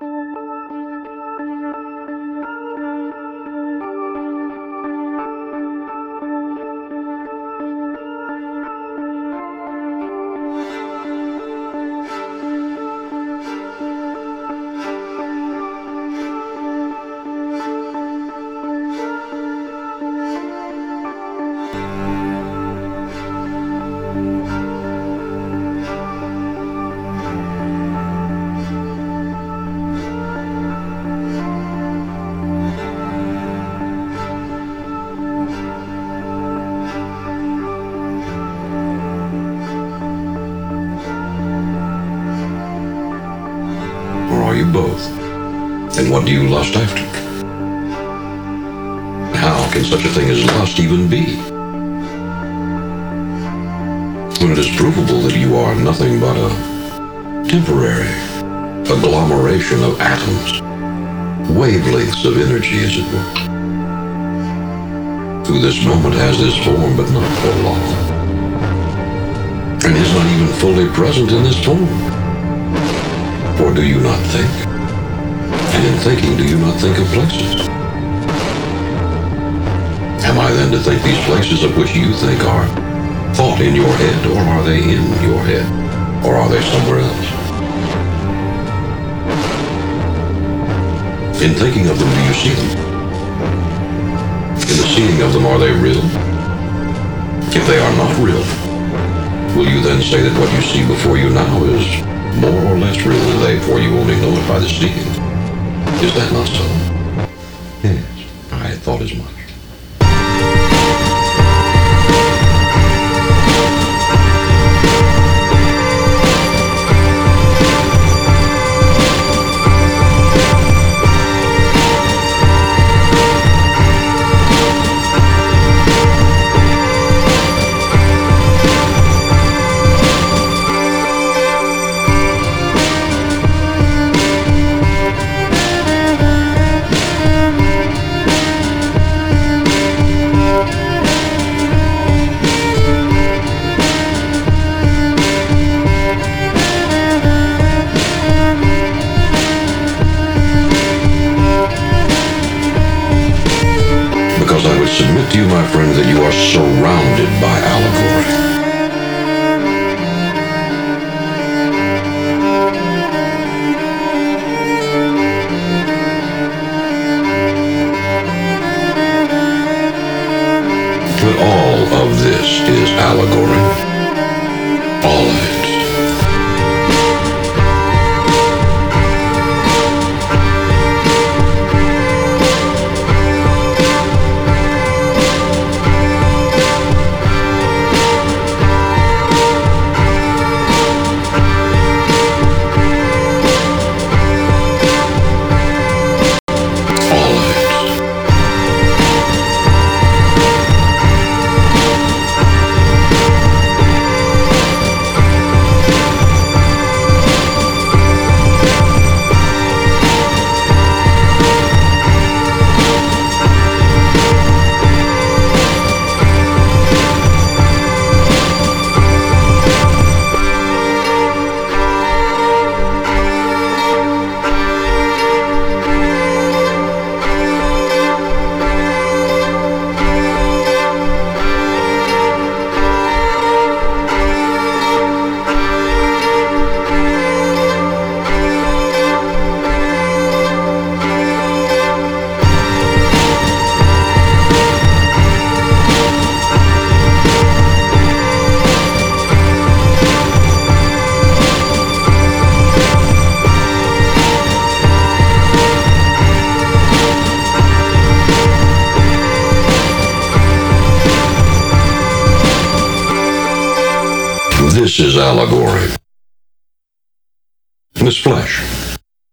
Or are you both? And what do you lust after? How can such a thing as lust even be? When it is provable that you are nothing but a temporary agglomeration of atoms, wavelengths of energy, as it were, who this moment has this form but not for long, and is not even fully present in this form. Or do you not think? And in thinking, do you not think of places? Am I then to think these places of which you think are thought in your head, or are they in your head? Or are they somewhere else? In thinking of them, do you see them? In the seeing of them, are they real? If they are not real, will you then say that what you see before you now is more or less real than they, for you only know it by the seeing? Is that not so? Yes, I thought as much. Submit to you, my friend, that you are surrounded by allegory. But all of this is allegory. This is allegory. Miss flesh